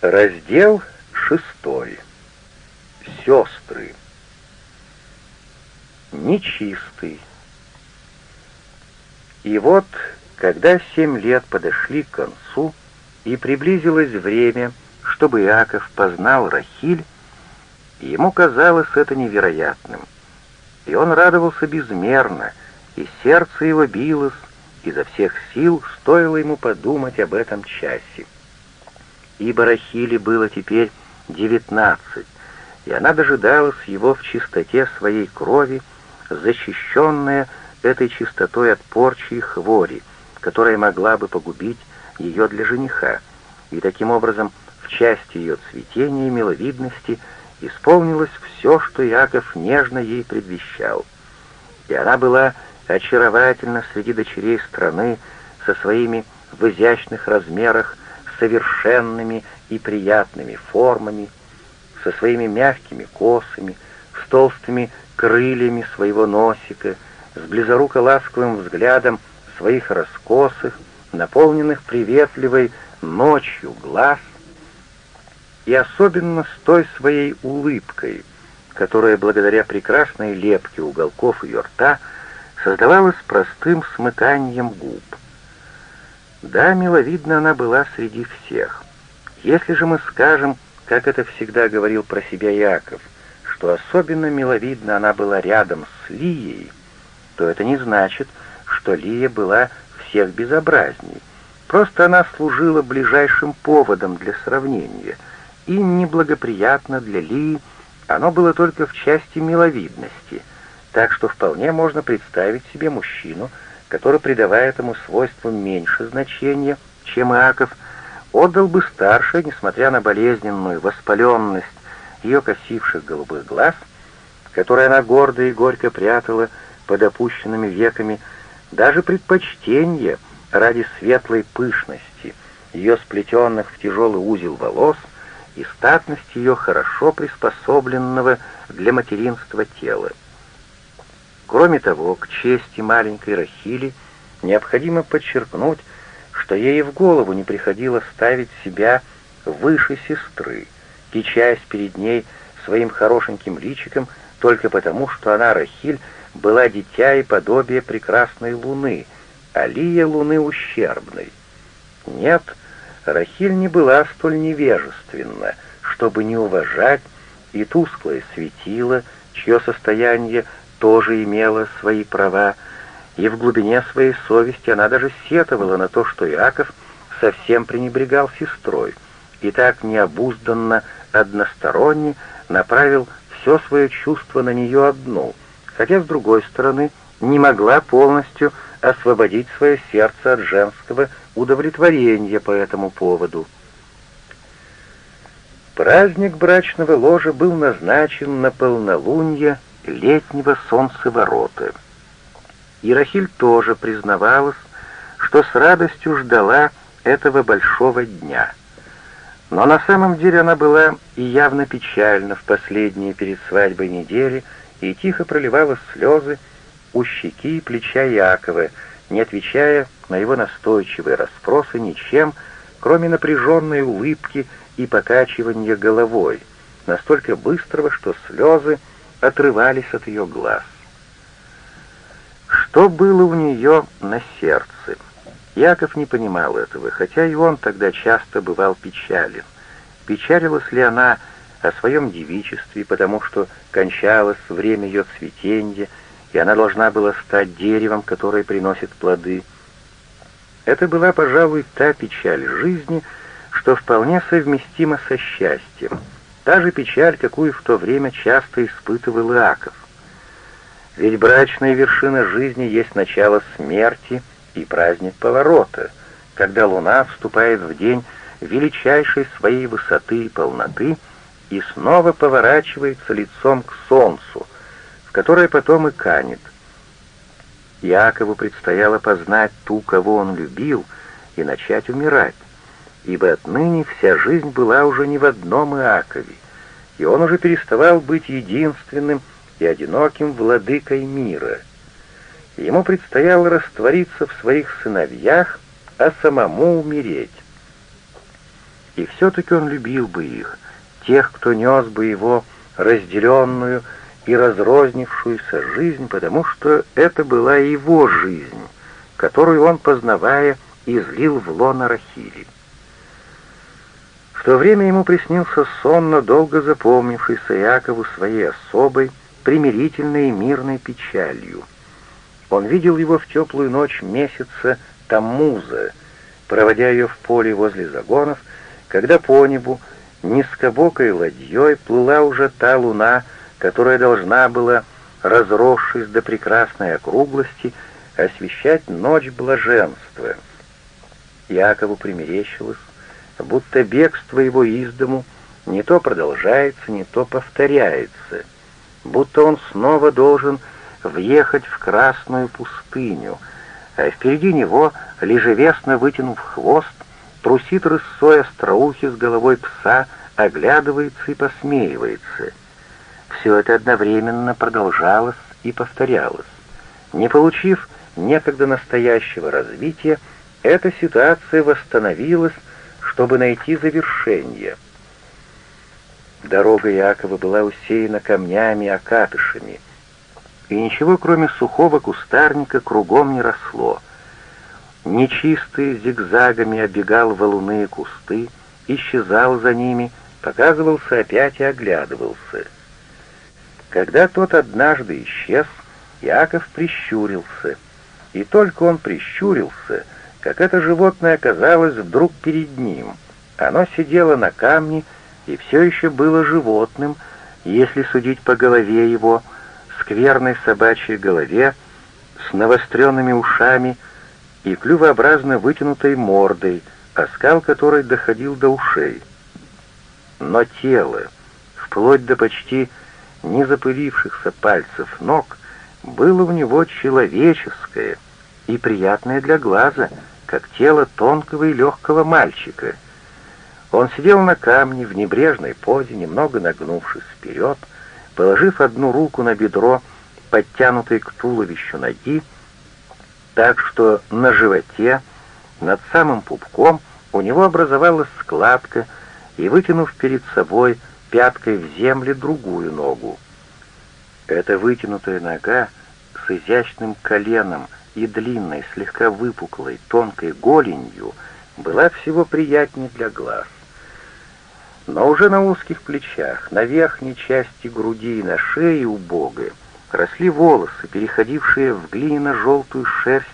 Раздел шестой. Сестры. Нечистый. И вот, когда семь лет подошли к концу, и приблизилось время, чтобы Иаков познал Рахиль, ему казалось это невероятным. И он радовался безмерно, и сердце его билось, изо всех сил стоило ему подумать об этом часе ибо Рахиле было теперь девятнадцать, и она дожидалась его в чистоте своей крови, защищенная этой чистотой от порчи и хвори, которая могла бы погубить ее для жениха, и таким образом в части ее цветения и миловидности исполнилось все, что Яков нежно ей предвещал. И она была очаровательна среди дочерей страны со своими в изящных размерах совершенными и приятными формами, со своими мягкими косами, с толстыми крыльями своего носика, с близоруко-ласковым взглядом своих раскосых, наполненных приветливой ночью глаз, и особенно с той своей улыбкой, которая благодаря прекрасной лепке уголков ее рта создавалась простым смыканием губ. Да, миловидна она была среди всех. Если же мы скажем, как это всегда говорил про себя Яков, что особенно миловидна она была рядом с Лией, то это не значит, что Лия была всех безобразней. Просто она служила ближайшим поводом для сравнения, и неблагоприятно для Лии оно было только в части миловидности, так что вполне можно представить себе мужчину, который, придавая этому свойству меньше значения, чем Иаков, отдал бы старше, несмотря на болезненную воспаленность ее косивших голубых глаз, которые она гордо и горько прятала под опущенными веками, даже предпочтение ради светлой пышности, ее сплетенных в тяжелый узел волос и статности ее хорошо приспособленного для материнства тела. Кроме того, к чести маленькой Рахили необходимо подчеркнуть, что ей в голову не приходило ставить себя выше сестры, кичаясь перед ней своим хорошеньким личиком только потому, что она, Рахиль, была дитя и подобие прекрасной луны, а Лия луны ущербной. Нет, Рахиль не была столь невежественна, чтобы не уважать и тусклое светило, чье состояние тоже имела свои права, и в глубине своей совести она даже сетовала на то, что Иаков совсем пренебрегал сестрой и так необузданно, односторонне направил все свое чувство на нее одну, хотя, с другой стороны, не могла полностью освободить свое сердце от женского удовлетворения по этому поводу. Праздник брачного ложа был назначен на полнолуние летнего солнцеворота. И Рахиль тоже признавалась, что с радостью ждала этого большого дня. Но на самом деле она была и явно печальна в последние перед свадьбой недели и тихо проливала слезы у щеки и плеча Якова, не отвечая на его настойчивые расспросы ничем, кроме напряженной улыбки и покачивания головой, настолько быстрого, что слезы отрывались от ее глаз. Что было у нее на сердце? Яков не понимал этого, хотя и он тогда часто бывал печален. Печалилась ли она о своем девичестве, потому что кончалось время ее цветения, и она должна была стать деревом, которое приносит плоды. Это была, пожалуй, та печаль жизни, что вполне совместима со счастьем — Та же печаль, какую в то время часто испытывал Иаков. Ведь брачная вершина жизни есть начало смерти и праздник поворота, когда луна вступает в день величайшей своей высоты и полноты и снова поворачивается лицом к солнцу, в которое потом и канет. Якову предстояло познать ту, кого он любил, и начать умирать ибо отныне вся жизнь была уже не в одном Иакове, и он уже переставал быть единственным и одиноким владыкой мира. Ему предстояло раствориться в своих сыновьях, а самому умереть. и все-таки он любил бы их, тех, кто нес бы его разделенную и разрознившуюся жизнь, потому что это была его жизнь, которую он, познавая, излил в лоно Рахили. В то время ему приснился сон, но долго запомнившийся Якову своей особой, примирительной и мирной печалью. Он видел его в теплую ночь месяца Таммуза, проводя ее в поле возле загонов, когда по небу низкобокой ладьей плыла уже та луна, которая должна была, разросшись до прекрасной округлости, освещать ночь блаженства. Якову примерещилось, будто бегство его из дому не то продолжается, не то повторяется, будто он снова должен въехать в красную пустыню, а впереди него, лежевесно вытянув хвост, трусит рысой остроухи с головой пса, оглядывается и посмеивается. Все это одновременно продолжалось и повторялось. Не получив некогда настоящего развития, эта ситуация восстановилась, чтобы найти завершение. Дорога Якова была усеяна камнями и окатышами, и ничего, кроме сухого кустарника, кругом не росло. Нечистый зигзагами оббегал валуны и кусты, исчезал за ними, показывался опять и оглядывался. Когда тот однажды исчез, Яков прищурился, и только он прищурился — как это животное оказалось вдруг перед ним. Оно сидело на камне и все еще было животным, если судить по голове его, скверной собачьей голове, с навостренными ушами и клювообразно вытянутой мордой, оскал которой доходил до ушей. Но тело, вплоть до почти не запылившихся пальцев ног, было в него человеческое и приятное для глаза — как тело тонкого и легкого мальчика. Он сидел на камне в небрежной позе, немного нагнувшись вперед, положив одну руку на бедро, подтянутой к туловищу ноги, так что на животе, над самым пупком, у него образовалась складка, и, вытянув перед собой пяткой в земле другую ногу. Эта вытянутая нога с изящным коленом — и длинной, слегка выпуклой, тонкой голенью была всего приятнее для глаз. Но уже на узких плечах, на верхней части груди и на шее у Бога росли волосы, переходившие в глиняно-желтую шерсть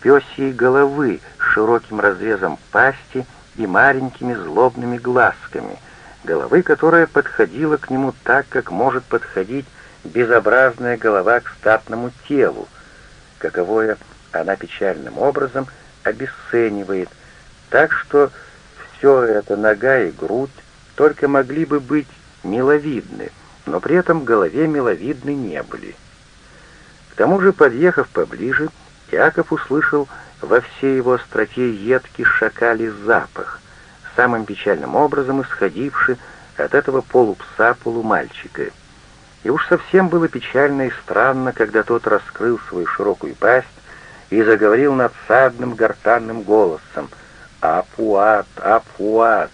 пёсьей головы с широким разрезом пасти и маленькими злобными глазками, головы, которая подходила к нему так, как может подходить безобразная голова к статному телу, каковое она печальным образом обесценивает, так что все это нога и грудь только могли бы быть миловидны, но при этом голове миловидны не были. К тому же, подъехав поближе, Яков услышал во всей его остроте едкий шакалий запах, самым печальным образом исходивший от этого полупса-полумальчика — и уж совсем было печально и странно, когда тот раскрыл свою широкую пасть и заговорил надсадным гортанным голосом «Апуат, Апуат!»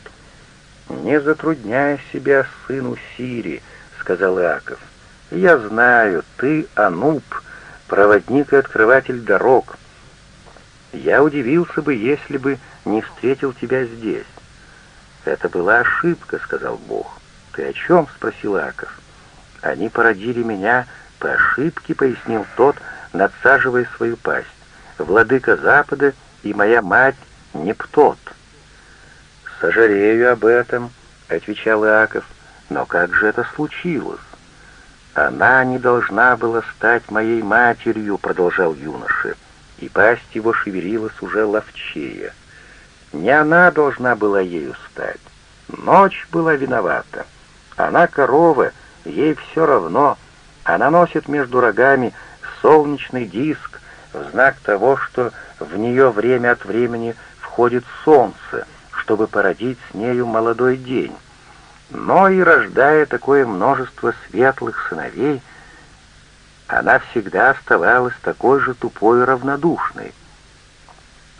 «Не затрудняй себя, сыну Сири», — сказал Иаков. «Я знаю, ты Ануб, проводник и открыватель дорог. Я удивился бы, если бы не встретил тебя здесь». «Это была ошибка», — сказал Бог. «Ты о чем?» — спросил Иаков. «Они породили меня по ошибке», — пояснил тот, надсаживая свою пасть. «Владыка Запада и моя мать не птот». «Сожалею об этом», — отвечал Иаков, — «но как же это случилось?» «Она не должна была стать моей матерью», — продолжал юноша, и пасть его шевелилась уже ловчее. «Не она должна была ею стать. Ночь была виновата. Она корова, — Ей все равно. Она носит между рогами солнечный диск в знак того, что в нее время от времени входит солнце, чтобы породить с нею молодой день. Но и рождая такое множество светлых сыновей, она всегда оставалась такой же тупой и равнодушной.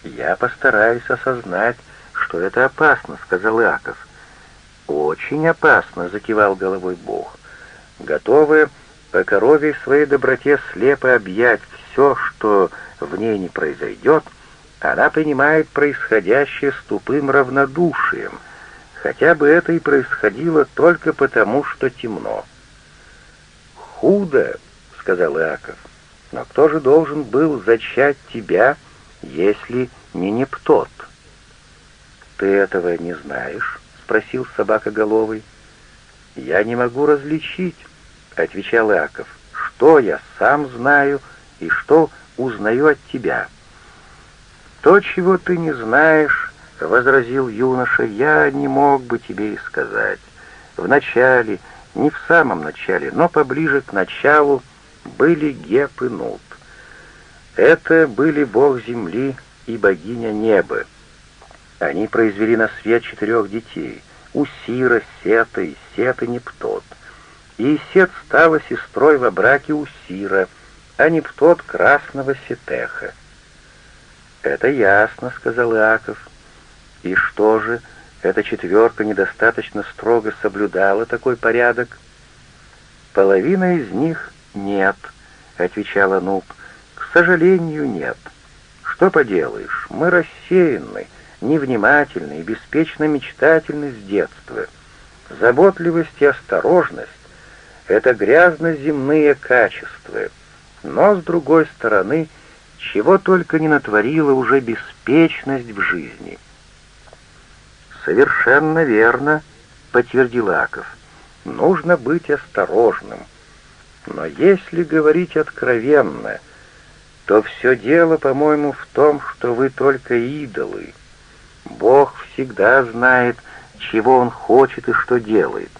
Я постараюсь осознать, что это опасно», — сказал Иаков. «Очень опасно», — закивал головой Бог. «Готовы по корове своей доброте слепо объять все, что в ней не произойдет, она принимает происходящее с тупым равнодушием, хотя бы это и происходило только потому, что темно». «Худо», — сказал Иаков, — «но кто же должен был зачать тебя, если не Нептот?» «Ты этого не знаешь?» — спросил собакоголовый. «Я не могу различить», — отвечал Иаков, — «что я сам знаю и что узнаю от тебя». «То, чего ты не знаешь», — возразил юноша, — «я не мог бы тебе и сказать. Вначале, не в самом начале, но поближе к началу, были Геп и Нут. Это были бог земли и богиня неба. Они произвели на свет четырех детей — Усира, Сета и Сет и Нептот. И Сет стала сестрой во браке Усира, а Нептот — красного Сетеха. «Это ясно», — сказал Иаков. «И что же, эта четверка недостаточно строго соблюдала такой порядок?» «Половина из них нет», — отвечала Нуб. «К сожалению, нет. Что поделаешь, мы рассеянны» невнимательный и беспечно мечтательный с детства. Заботливость и осторожность — это грязно-земные качества, но, с другой стороны, чего только не натворила уже беспечность в жизни. «Совершенно верно», — подтвердил Аков. «Нужно быть осторожным. Но если говорить откровенно, то все дело, по-моему, в том, что вы только идолы, Бог всегда знает, чего Он хочет и что делает.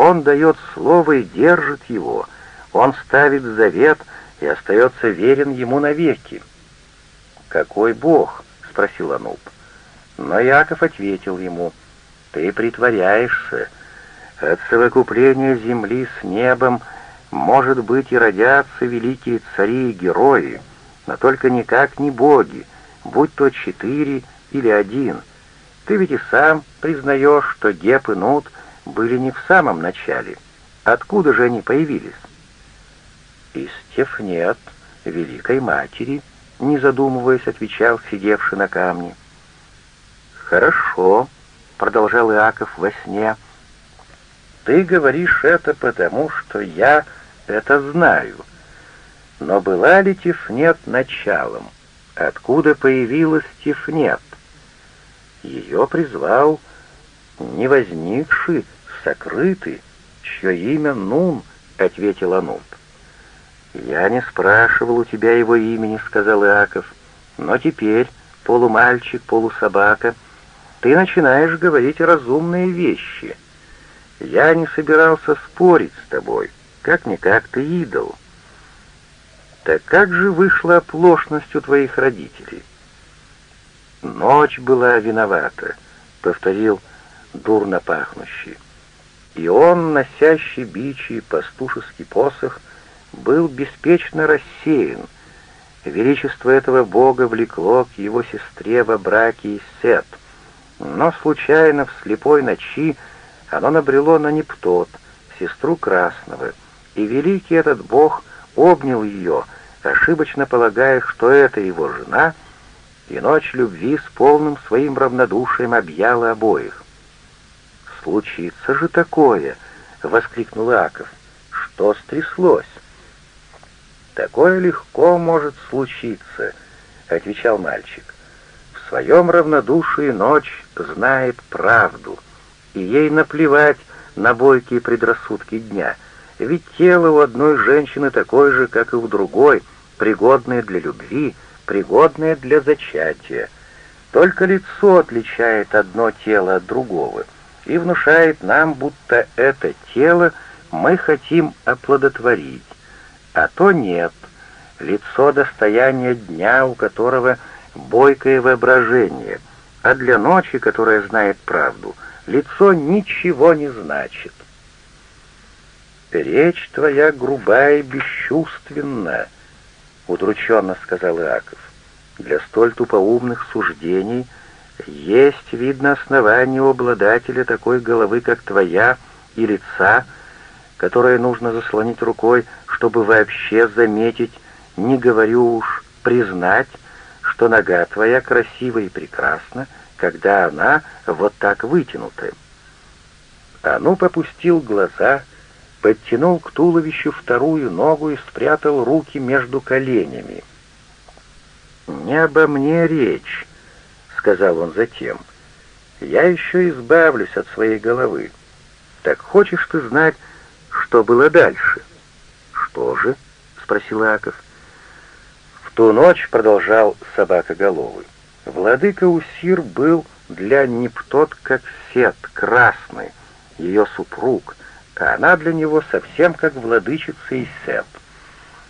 Он дает слово и держит его. Он ставит завет и остается верен ему навеки. «Какой Бог?» — спросил Ануб. Но Яков ответил ему, «Ты притворяешься. От совокупления земли с небом, может быть, и родятся великие цари и герои, но только никак не боги, будь то четыре или один. Ты ведь и сам признаешь, что Геп и Нут были не в самом начале. Откуда же они появились? Из Тефнет, Великой Матери, не задумываясь, отвечал сидевший на камне. «Хорошо», — продолжал Иаков во сне, — «ты говоришь это потому, что я это знаю. Но была ли Тифнет началом? Откуда появилась Тифнет? Ее призвал не сокрытый, чье имя Нун, — ответил Ануб. «Я не спрашивал у тебя его имени», — сказал Иаков, — «но теперь, полумальчик, полусобака, ты начинаешь говорить разумные вещи. Я не собирался спорить с тобой, как-никак ты идол». «Так как же вышла оплошность у твоих родителей?» «Ночь была виновата», — повторил дурно пахнущий. И он, носящий бичи и пастушеский посох, был беспечно рассеян. Величество этого бога влекло к его сестре во браке Сет, но случайно в слепой ночи оно набрело на Нептот, сестру Красного, и великий этот бог обнял ее, ошибочно полагая, что это его жена — и ночь любви с полным своим равнодушием объяла обоих. «Случится же такое!» — воскликнул Аков. «Что стряслось?» «Такое легко может случиться», — отвечал мальчик. «В своем равнодушии ночь знает правду, и ей наплевать на бойкие предрассудки дня, ведь тело у одной женщины такое же, как и у другой, пригодное для любви — пригодное для зачатия. Только лицо отличает одно тело от другого и внушает нам, будто это тело мы хотим оплодотворить, а то нет. Лицо — достояние дня, у которого бойкое воображение, а для ночи, которая знает правду, лицо ничего не значит. «Речь твоя грубая и бесчувственная», — удрученно сказал Иаков. «Для столь тупоумных суждений Есть, видно, основание у обладателя такой головы, как твоя, и лица, которое нужно заслонить рукой, чтобы вообще заметить, не говорю уж признать, что нога твоя красива и прекрасна, когда она вот так вытянута. Ану попустил глаза, подтянул к туловищу вторую ногу и спрятал руки между коленями. «Не обо мне речь», — сказал он затем. «Я еще избавлюсь от своей головы. Так хочешь ты знать, что было дальше?» «Что же?» — спросил Аков. «В ту ночь, — продолжал собакоголовый, — владыка Усир был для Нептот как сет, красный, ее супруг, а она для него совсем как владычица Исет,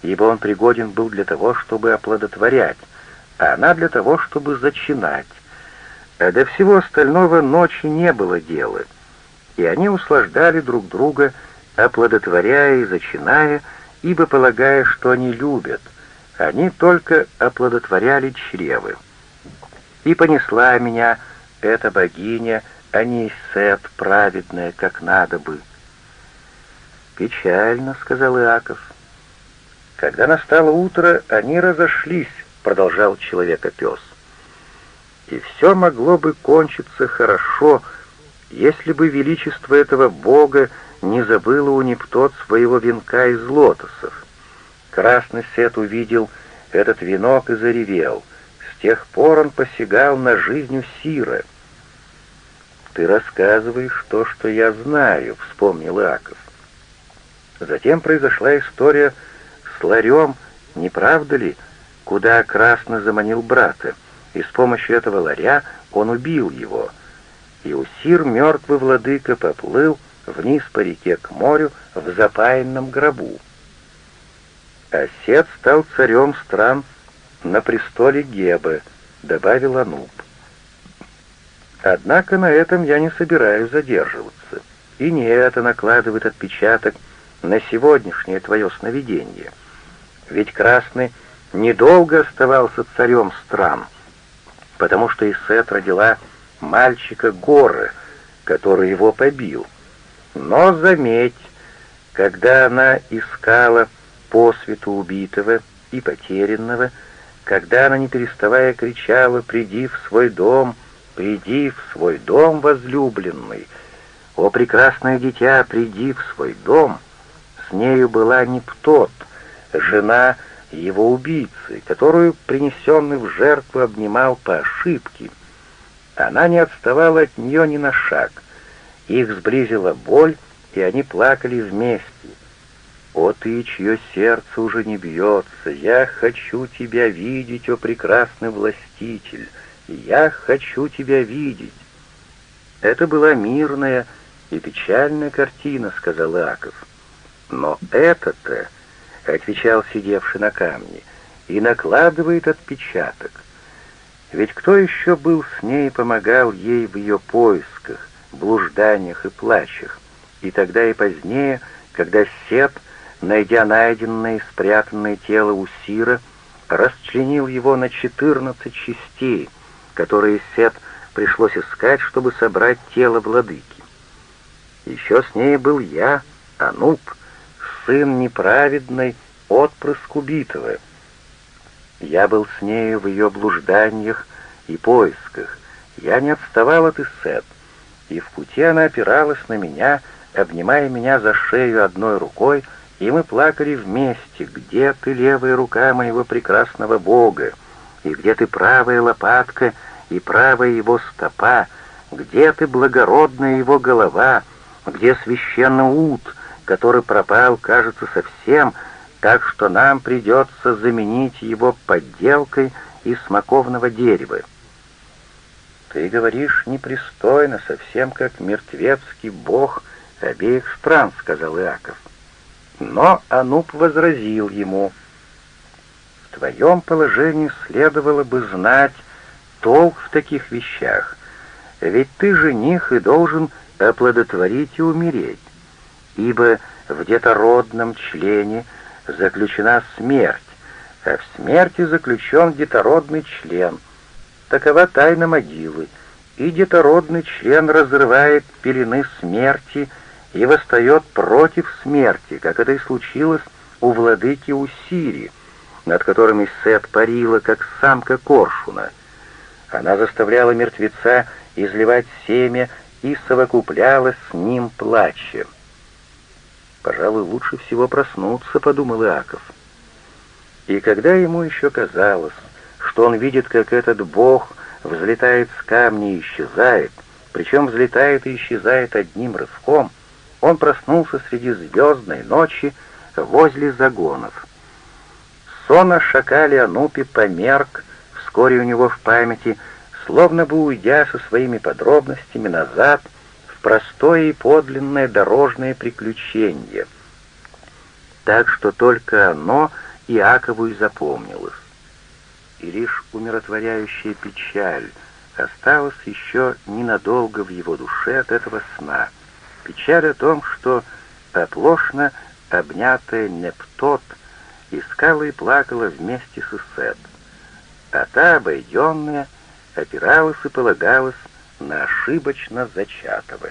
ибо он пригоден был для того, чтобы оплодотворять, а она для того, чтобы зачинать. А до всего остального ночи не было дела, и они услаждали друг друга, оплодотворяя и зачиная, ибо, полагая, что они любят, они только оплодотворяли чревы. И понесла меня эта богиня, а не Сет праведная, как надо бы. «Печально», — сказал Иаков. Когда настало утро, они разошлись, — продолжал человека-пес. И все могло бы кончиться хорошо, если бы величество этого бога не забыло у Нептот своего венка из лотосов. Красный Сет увидел этот венок и заревел. С тех пор он посягал на жизнь Сира. «Ты рассказываешь то, что я знаю», — вспомнил Аков. Затем произошла история с ларем, не правда ли, — куда Красно заманил брата, и с помощью этого ларя он убил его. И Усир, мертвый владыка, поплыл вниз по реке к морю в запаянном гробу. Осет стал царем стран на престоле Гебы, добавил Ануб. Однако на этом я не собираюсь задерживаться, и не это накладывает отпечаток на сегодняшнее твое сновидение. Ведь Красный — недолго оставался царем стран, потому что Исет родила мальчика Горы, который его побил. Но заметь, когда она искала по свету убитого и потерянного, когда она, не переставая, кричала «Приди в свой дом, приди в свой дом, возлюбленный! О, прекрасное дитя, приди в свой дом!» С нею была Нептот, жена его убийцы, которую принесенный в жертву обнимал по ошибке. Она не отставала от нее ни на шаг. Их сблизила боль, и они плакали вместе. «О ты, чье сердце уже не бьется, я хочу тебя видеть, о прекрасный властитель, я хочу тебя видеть». Это была мирная и печальная картина, — сказал Аков. Но это-то — отвечал сидевший на камне, — «и накладывает отпечаток. Ведь кто еще был с ней и помогал ей в ее поисках, блужданиях и плачах, и тогда и позднее, когда Сет, найдя найденное и спрятанное тело Усира, расчленил его на четырнадцать частей, которые Сет пришлось искать, чтобы собрать тело владыки. Еще с ней был я, Ануб, сын неправедный, отпрыск убитого. Я был с нею в ее блужданиях и поисках. Я не отставал от Исет, и в пути она опиралась на меня, обнимая меня за шею одной рукой, и мы плакали вместе, где ты, левая рука моего прекрасного Бога, и где ты правая лопатка и правая его стопа, где ты благородная его голова, где священный ут, который пропал, кажется, совсем, так что нам придется заменить его подделкой из смоковного дерева. Ты говоришь непристойно, совсем как мертвецкий бог обеих стран, сказал Иаков. Но Ануб возразил ему, в твоем положении следовало бы знать толк в таких вещах, ведь ты жених и должен оплодотворить и умереть ибо в детородном члене заключена смерть, а в смерти заключен детородный член. Такова тайна могилы, и детородный член разрывает пелены смерти и восстает против смерти, как это и случилось у владыки Усири, над которым Исет парила, как самка коршуна. Она заставляла мертвеца изливать семя и совокуплялась с ним плача. «Пожалуй, лучше всего проснуться», — подумал Иаков. И когда ему еще казалось, что он видит, как этот бог взлетает с камня и исчезает, причем взлетает и исчезает одним рывком, он проснулся среди звездной ночи возле загонов. Сон о шакале Анупе померк вскоре у него в памяти, словно бы уйдя со своими подробностями назад простое и подлинное дорожное приключение. Так что только оно Иакову и запомнилось. И лишь умиротворяющая печаль осталась еще ненадолго в его душе от этого сна. Печаль о том, что оплошно обнятая Нептот искала и плакала вместе с Исет, а та, обойденная, опиралась и полагалась на ошибочно зачатого.